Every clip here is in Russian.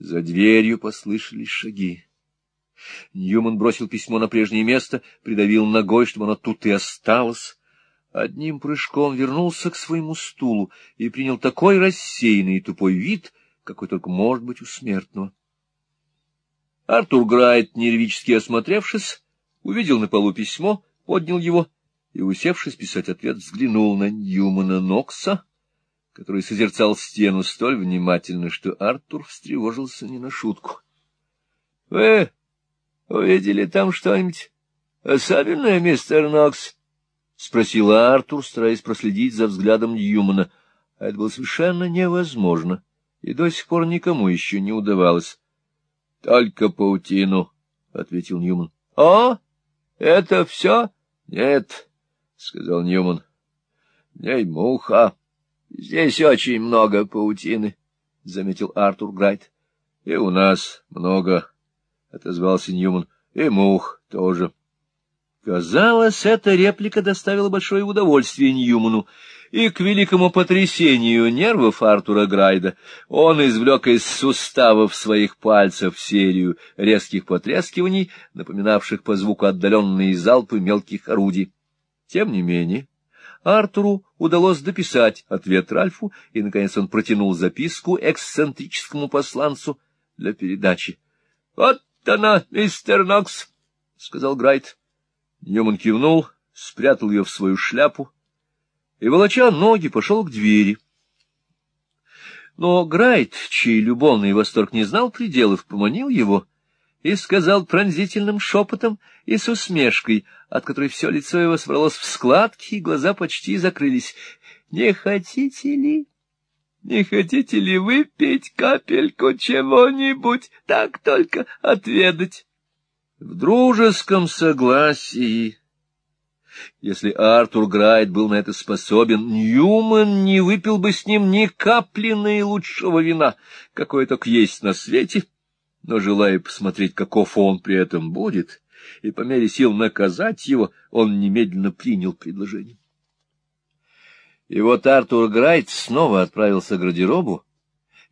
За дверью послышались шаги. Ньюман бросил письмо на прежнее место, придавил ногой, чтобы оно тут и осталось. Одним прыжком вернулся к своему стулу и принял такой рассеянный и тупой вид, какой только может быть у смертного. Артур Грайт, нервически осмотревшись, увидел на полу письмо, поднял его и, усевшись писать ответ, взглянул на Ньюмана Нокса, который созерцал стену столь внимательно, что Артур встревожился не на шутку. — Вы увидели там что-нибудь особенное, мистер Нокс? — спросил Артур, стараясь проследить за взглядом Ньюмана. А это было совершенно невозможно, и до сих пор никому еще не удавалось. — Только паутину, — ответил Ньюман. — О, это все? — Нет, — сказал Ньюман. — В ней муха. — Здесь очень много паутины, — заметил Артур Грайт. — И у нас много, — отозвался Ньюман. — И мух тоже. Казалось, эта реплика доставила большое удовольствие Ньюману, и к великому потрясению нервов Артура Грайда он извлек из суставов своих пальцев серию резких потрескиваний, напоминавших по звуку отдаленные залпы мелких орудий. Тем не менее, Артуру удалось дописать ответ Ральфу, и, наконец, он протянул записку эксцентрическому посланцу для передачи. — Вот она, мистер Нокс, — сказал Грайт. Ньюман кивнул, спрятал ее в свою шляпу и, волоча ноги, пошел к двери. Но Грайт, чей любовный восторг не знал пределов, поманил его и сказал пронзительным шепотом и с усмешкой, от которой все лицо его собралось в складки, и глаза почти закрылись. — Не хотите ли? Не хотите ли выпить капельку чего-нибудь, так только отведать? В дружеском согласии если Артур Грайт был на это способен, Ньюман не выпил бы с ним ни капли наилучшего вина, какое только есть на свете, но, желая посмотреть, каков он при этом будет, и по мере сил наказать его, он немедленно принял предложение. И вот Артур Грайт снова отправился к гардеробу,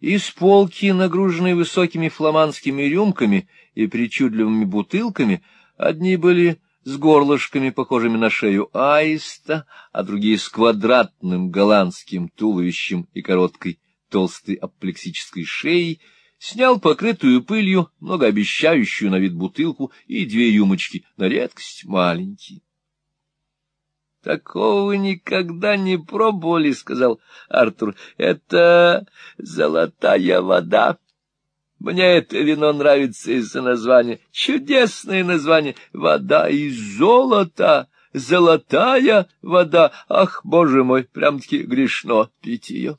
из полки, нагруженной высокими фламандскими рюмками и причудливыми бутылками, одни были с горлышками, похожими на шею аиста, а другие с квадратным голландским туловищем и короткой толстой аплексической шеей, снял покрытую пылью, многообещающую на вид бутылку и две юмочки, на редкость маленькие. — Такого вы никогда не пробовали, — сказал Артур. — Это золотая вода. Мне это вино нравится из-за названия. Чудесное название. Вода из золота. Золотая вода. Ах, боже мой, прям-таки грешно пить ее.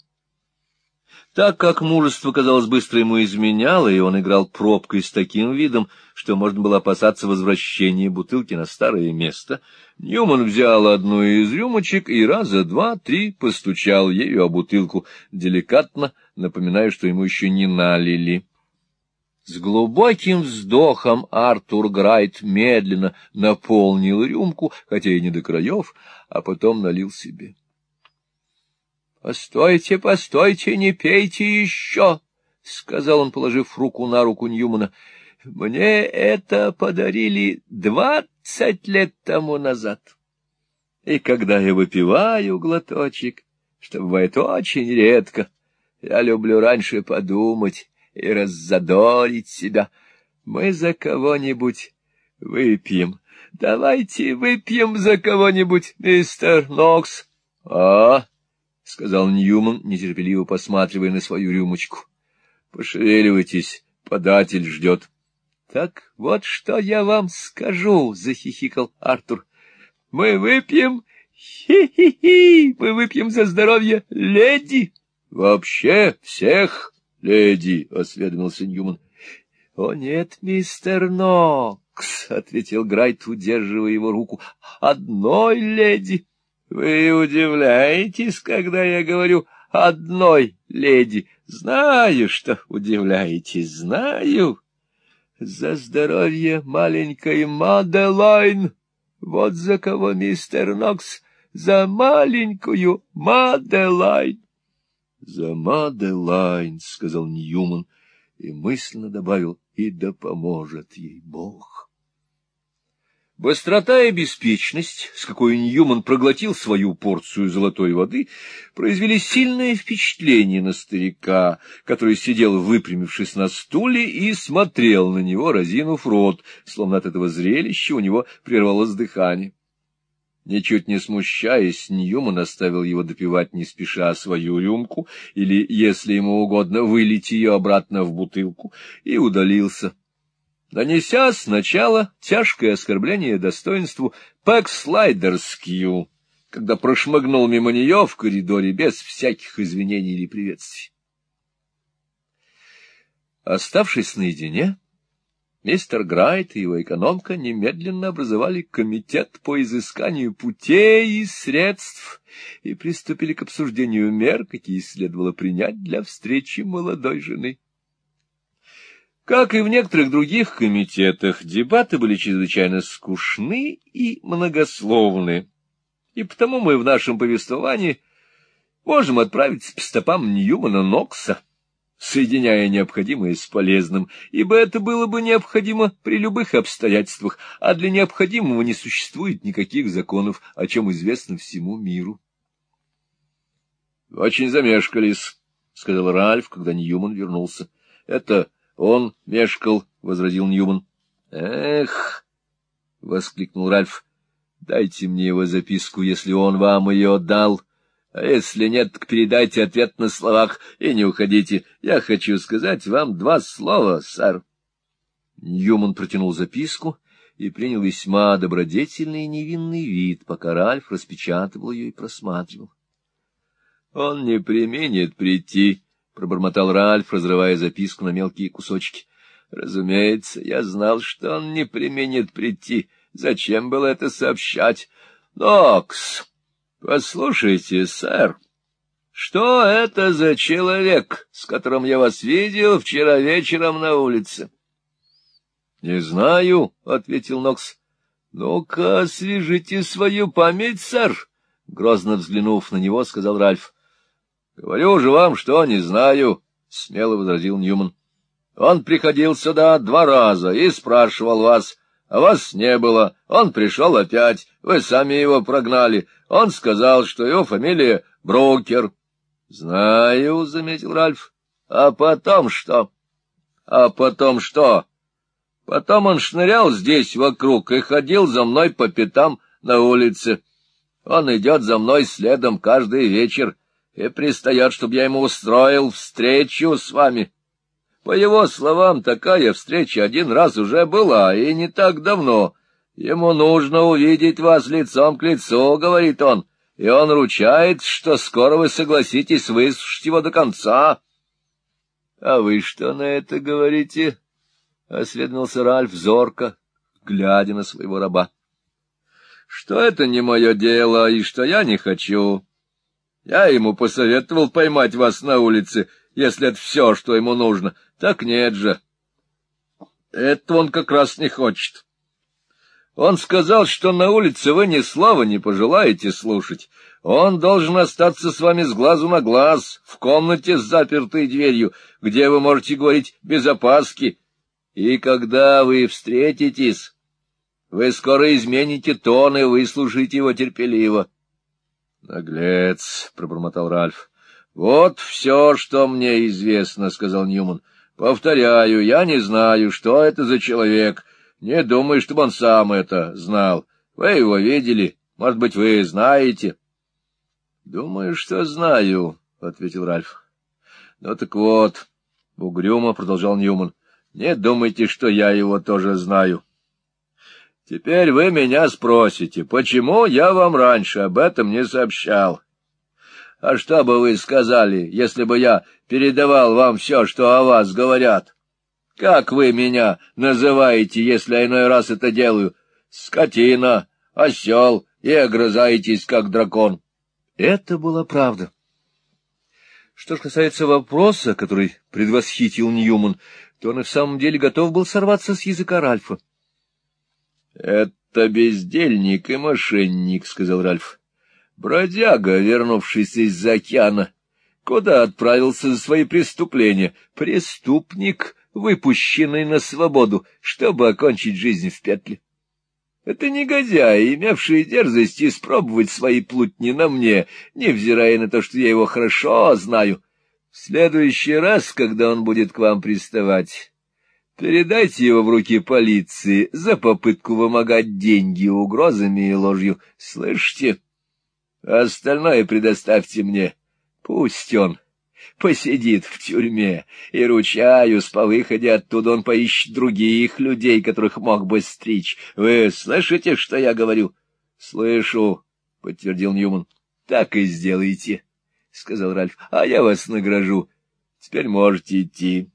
Так как мужество, казалось, быстро ему изменяло, и он играл пробкой с таким видом, что можно было опасаться возвращения бутылки на старое место, Ньюман взял одну из рюмочек и раза два-три постучал ею о бутылку, деликатно напоминая, что ему еще не налили. С глубоким вздохом Артур Грайт медленно наполнил рюмку, хотя и не до краев, а потом налил себе. — Постойте, постойте, не пейте еще, — сказал он, положив руку на руку Ньюмана. — Мне это подарили двадцать лет тому назад. И когда я выпиваю глоточек, что бывает очень редко, я люблю раньше подумать, и раззадорить себя. Мы за кого-нибудь выпьем. Давайте выпьем за кого-нибудь, мистер Нокс. — А? — сказал Ньюман, нетерпеливо посматривая на свою рюмочку. — Пошевеливайтесь, податель ждет. — Так вот что я вам скажу, — захихикал Артур. — Мы выпьем... Хи-хи-хи! Мы выпьем за здоровье леди! — Вообще всех! — Леди, — осведомился Ньюман. — О, нет, мистер Нокс, — ответил Грайт, удерживая его руку. — Одной леди. — Вы удивляетесь, когда я говорю «одной леди». Знаю, что удивляетесь, знаю. За здоровье маленькой Маделайн. Вот за кого, мистер Нокс, за маленькую Маделайн. — За Маделайн, — сказал Ньюман, и мысленно добавил «И да поможет ей Бог». Быстрота и беспечность, с какой Ньюман проглотил свою порцию золотой воды, произвели сильное впечатление на старика, который сидел, выпрямившись на стуле, и смотрел на него, разинув рот, словно от этого зрелища у него прервалось дыхание. Ничуть не смущаясь, Ньюман оставил его допивать не спеша свою рюмку, или, если ему угодно, вылить ее обратно в бутылку, и удалился нанеся сначала тяжкое оскорбление достоинству Пэкслайдерскью, когда прошмыгнул мимо нее в коридоре без всяких извинений или приветствий. Оставшись наедине, мистер Грайт и его экономка немедленно образовали комитет по изысканию путей и средств и приступили к обсуждению мер, какие следовало принять для встречи молодой жены. Как и в некоторых других комитетах, дебаты были чрезвычайно скучны и многословны, и потому мы в нашем повествовании можем отправиться по стопам Ньюмана Нокса, соединяя необходимое с полезным, ибо это было бы необходимо при любых обстоятельствах, а для необходимого не существует никаких законов, о чем известно всему миру. — Очень замешкались, — сказал Ральф, когда Ньюман вернулся. — Это он мешкал, — возразил Ньюман. — Эх! — воскликнул Ральф. — Дайте мне его записку, если он вам ее дал. А если нет, так передайте ответ на словах и не уходите. Я хочу сказать вам два слова, сэр. Ньюман протянул записку и принял весьма добродетельный и невинный вид, пока Ральф распечатывал ее и просматривал. — Он не применит прийти, пробормотал Ральф, разрывая записку на мелкие кусочки. Разумеется, я знал, что он не применит прийти. Зачем было это сообщать? Нокс, послушайте, сэр, что это за человек, с которым я вас видел вчера вечером на улице? — Не знаю, — ответил Нокс. — Ну-ка, освежите свою память, сэр, — грозно взглянув на него, сказал Ральф. — Говорю же вам, что не знаю, — смело возразил Ньюман. — Он приходил сюда два раза и спрашивал вас, а вас не было. Он пришел опять, вы сами его прогнали. Он сказал, что его фамилия Брокер. — Знаю, — заметил Ральф. — А потом что? — А потом что? Потом он шнырял здесь вокруг и ходил за мной по пятам на улице. Он идет за мной следом каждый вечер и пристает, чтобы я ему устроил встречу с вами. По его словам, такая встреча один раз уже была, и не так давно. Ему нужно увидеть вас лицом к лицу, — говорит он, — и он ручает, что скоро вы согласитесь выслушать его до конца. — А вы что на это говорите? — осведомился Ральф зорко, глядя на своего раба. — Что это не мое дело, и что я не хочу. Я ему посоветовал поймать вас на улице, если это все, что ему нужно. Так нет же. Это он как раз не хочет. Он сказал, что на улице вы ни слова не пожелаете слушать. Он должен остаться с вами с глазу на глаз, в комнате с запертой дверью, где вы можете говорить без опаски. И когда вы встретитесь, вы скоро измените тон и выслушаете его терпеливо. — Наглец, — пробормотал Ральф. — Вот все, что мне известно, — сказал Ньюман. — Повторяю, я не знаю, что это за человек. Не думаю, чтобы он сам это знал. Вы его видели. Может быть, вы знаете? — Думаю, что знаю, — ответил Ральф. — Ну так вот, — угрюмо продолжал Ньюман, — не думайте, что я его тоже знаю. — Теперь вы меня спросите, почему я вам раньше об этом не сообщал? А что бы вы сказали, если бы я передавал вам все, что о вас говорят? Как вы меня называете, если иной раз это делаю? Скотина, осел и огрызаетесь, как дракон. Это была правда. Что ж касается вопроса, который предвосхитил Ньюман, то он и в самом деле готов был сорваться с языка Ральфа. — Это бездельник и мошенник, — сказал Ральф. — Бродяга, вернувшийся из океана. Куда отправился за свои преступления? Преступник, выпущенный на свободу, чтобы окончить жизнь в петле. Это негодяй, имевший дерзость испробовать свои плутни на мне, невзирая на то, что я его хорошо знаю. В следующий раз, когда он будет к вам приставать, передайте его в руки полиции за попытку вымогать деньги угрозами и ложью. Слышите? Остальное предоставьте мне. Пусть он посидит в тюрьме, и, ручаюсь, по выходе оттуда он поищет других людей, которых мог бы стричь. Вы слышите, что я говорю? — Слышу, — подтвердил Ньюман. — Так и сделайте, — сказал Ральф, — а я вас награжу. Теперь можете идти.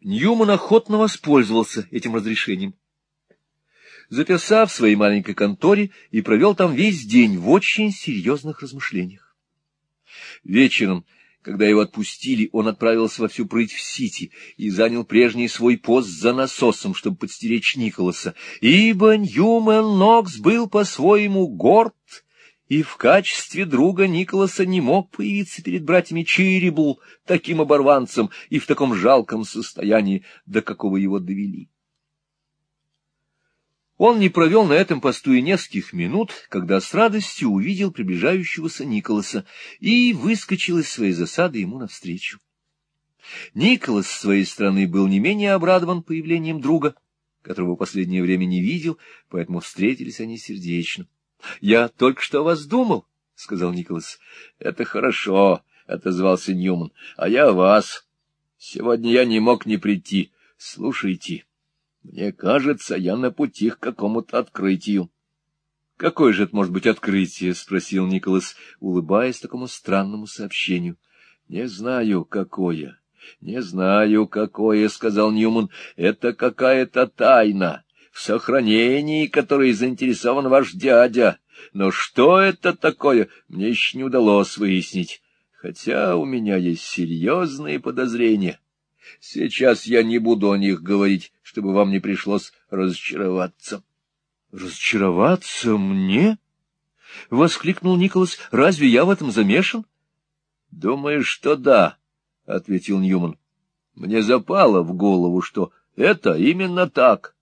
Ньюман охотно воспользовался этим разрешением. Заперся в своей маленькой конторе и провел там весь день в очень серьезных размышлениях. Вечером, когда его отпустили, он отправился во всю прыть в Сити и занял прежний свой пост за насосом, чтобы подстеречь Николаса, ибо Ньюман Нокс был по-своему горд, и в качестве друга Николаса не мог появиться перед братьями Чирибл таким оборванцем и в таком жалком состоянии, до какого его довели. Он не провел на этом посту и нескольких минут, когда с радостью увидел приближающегося Николаса и выскочил из своей засады ему навстречу. Николас, с своей стороны, был не менее обрадован появлением друга, которого в последнее время не видел, поэтому встретились они сердечно. — Я только что о вас думал, — сказал Николас. — Это хорошо, — отозвался Ньюман, — а я о вас. Сегодня я не мог не прийти. Слушайте. Мне кажется, я на пути к какому-то открытию. — Какое же это может быть открытие? — спросил Николас, улыбаясь такому странному сообщению. — Не знаю, какое. Не знаю, какое, — сказал Ньюман. — Это какая-то тайна, сохранении которой заинтересован ваш дядя. Но что это такое, мне еще не удалось выяснить, хотя у меня есть серьезные подозрения. Сейчас я не буду о них говорить, чтобы вам не пришлось разочароваться. — Разочароваться мне? — воскликнул Николас. — Разве я в этом замешан? — Думаю, что да, — ответил Ньюман. — Мне запало в голову, что это именно так.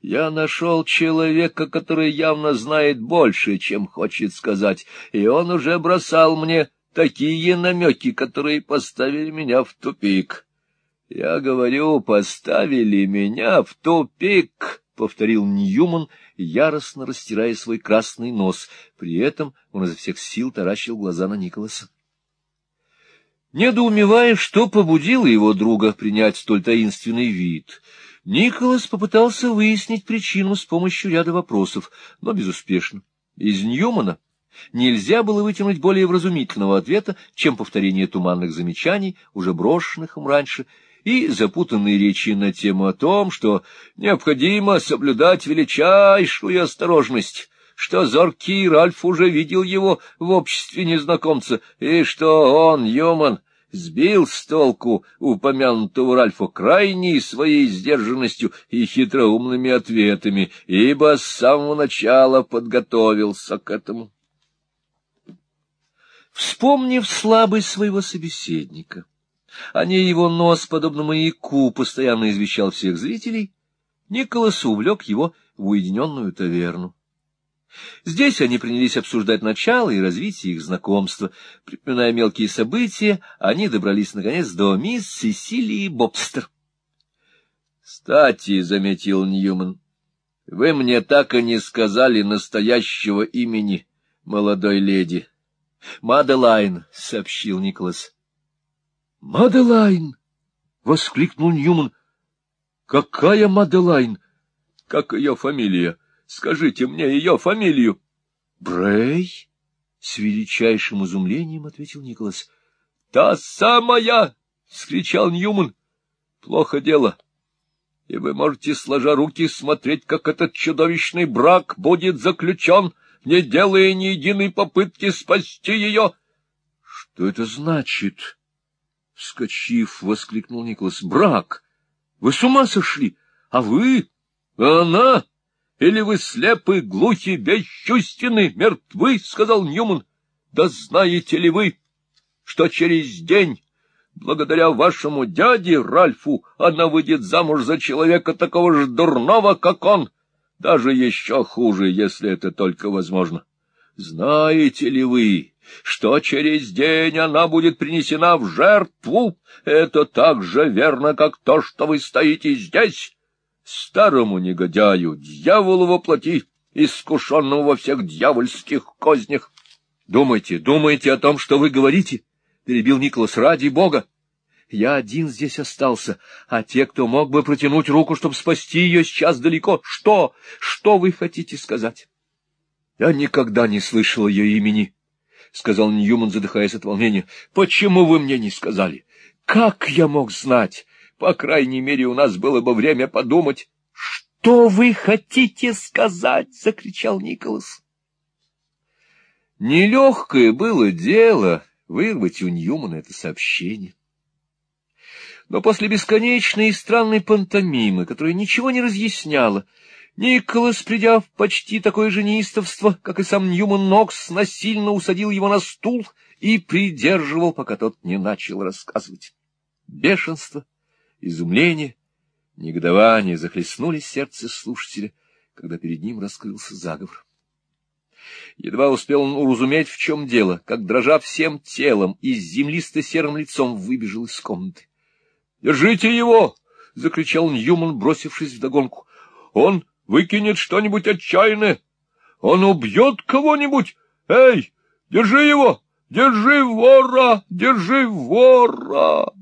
Я нашел человека, который явно знает больше, чем хочет сказать, и он уже бросал мне такие намеки, которые поставили меня в тупик. Я говорю, поставили меня в тупик, — повторил Ньюман, яростно растирая свой красный нос. При этом он изо всех сил таращил глаза на Николаса. Недоумевая, что побудило его друга принять столь таинственный вид, Николас попытался выяснить причину с помощью ряда вопросов, но безуспешно. Из Ньюмана нельзя было вытянуть более вразумительного ответа, чем повторение туманных замечаний, уже брошенных им раньше, и запутанные речи на тему о том, что необходимо соблюдать величайшую осторожность, что зоркий Ральф уже видел его в обществе незнакомца, и что он, Юман, сбил с толку упомянутого Ральфа крайней своей сдержанностью и хитроумными ответами, ибо с самого начала подготовился к этому. Вспомнив слабость своего собеседника, о ней его нос, подобно маяку, постоянно извещал всех зрителей. Николас увлек его в уединенную таверну. Здесь они принялись обсуждать начало и развитие их знакомства. Припоминая мелкие события, они добрались, наконец, до мисс Сесилии Бобстер. — Кстати, — заметил Ньюман, — вы мне так и не сказали настоящего имени молодой леди. — Маделайн, — сообщил Николас. Маделайн! — воскликнул Ньюман. — Какая Маделайн? Как ее фамилия? Скажите мне ее фамилию. — Брей? — с величайшим изумлением ответил Николас. — Та самая! — вскричал Ньюман. — Плохо дело. И вы можете, сложа руки, смотреть, как этот чудовищный брак будет заключен, не делая ни единой попытки спасти ее. — Что это значит? — Вскочив, воскликнул Николас. — Брак! Вы с ума сошли? А вы? Она? Или вы слепы, глухи, бесчувственны, мертвы? — сказал Ньюман. — Да знаете ли вы, что через день, благодаря вашему дяде Ральфу, она выйдет замуж за человека такого же дурного, как он, даже еще хуже, если это только возможно. Знаете ли вы, что через день она будет принесена в жертву? Это так же верно, как то, что вы стоите здесь. Старому негодяю, дьяволу воплоти, искушенному во всех дьявольских кознях. Думайте, думайте о том, что вы говорите, — перебил Николас, — ради бога. Я один здесь остался, а те, кто мог бы протянуть руку, чтобы спасти ее, сейчас далеко. Что? Что вы хотите сказать? Я никогда не слышал ее имени, — сказал Ньюман, задыхаясь от волнения. — Почему вы мне не сказали? Как я мог знать? По крайней мере, у нас было бы время подумать. — Что вы хотите сказать? — закричал Николас. Нелегкое было дело вырвать у Ньюмана это сообщение. Но после бесконечной и странной пантомимы, которая ничего не разъясняла, Николас, придя в почти такое же неистовство, как и сам Ньюман Нокс, насильно усадил его на стул и придерживал, пока тот не начал рассказывать. Бешенство, изумление, негодование захлестнули сердце слушателя, когда перед ним раскрылся заговор. Едва успел он уразуметь, в чем дело, как, дрожа всем телом и с землисто-серым лицом, выбежал из комнаты. — Держите его! — закричал Ньюман, бросившись вдогонку. — Он выкинет что-нибудь отчаянное. Он убьет кого-нибудь. Эй, держи его! Держи вора! Держи вора!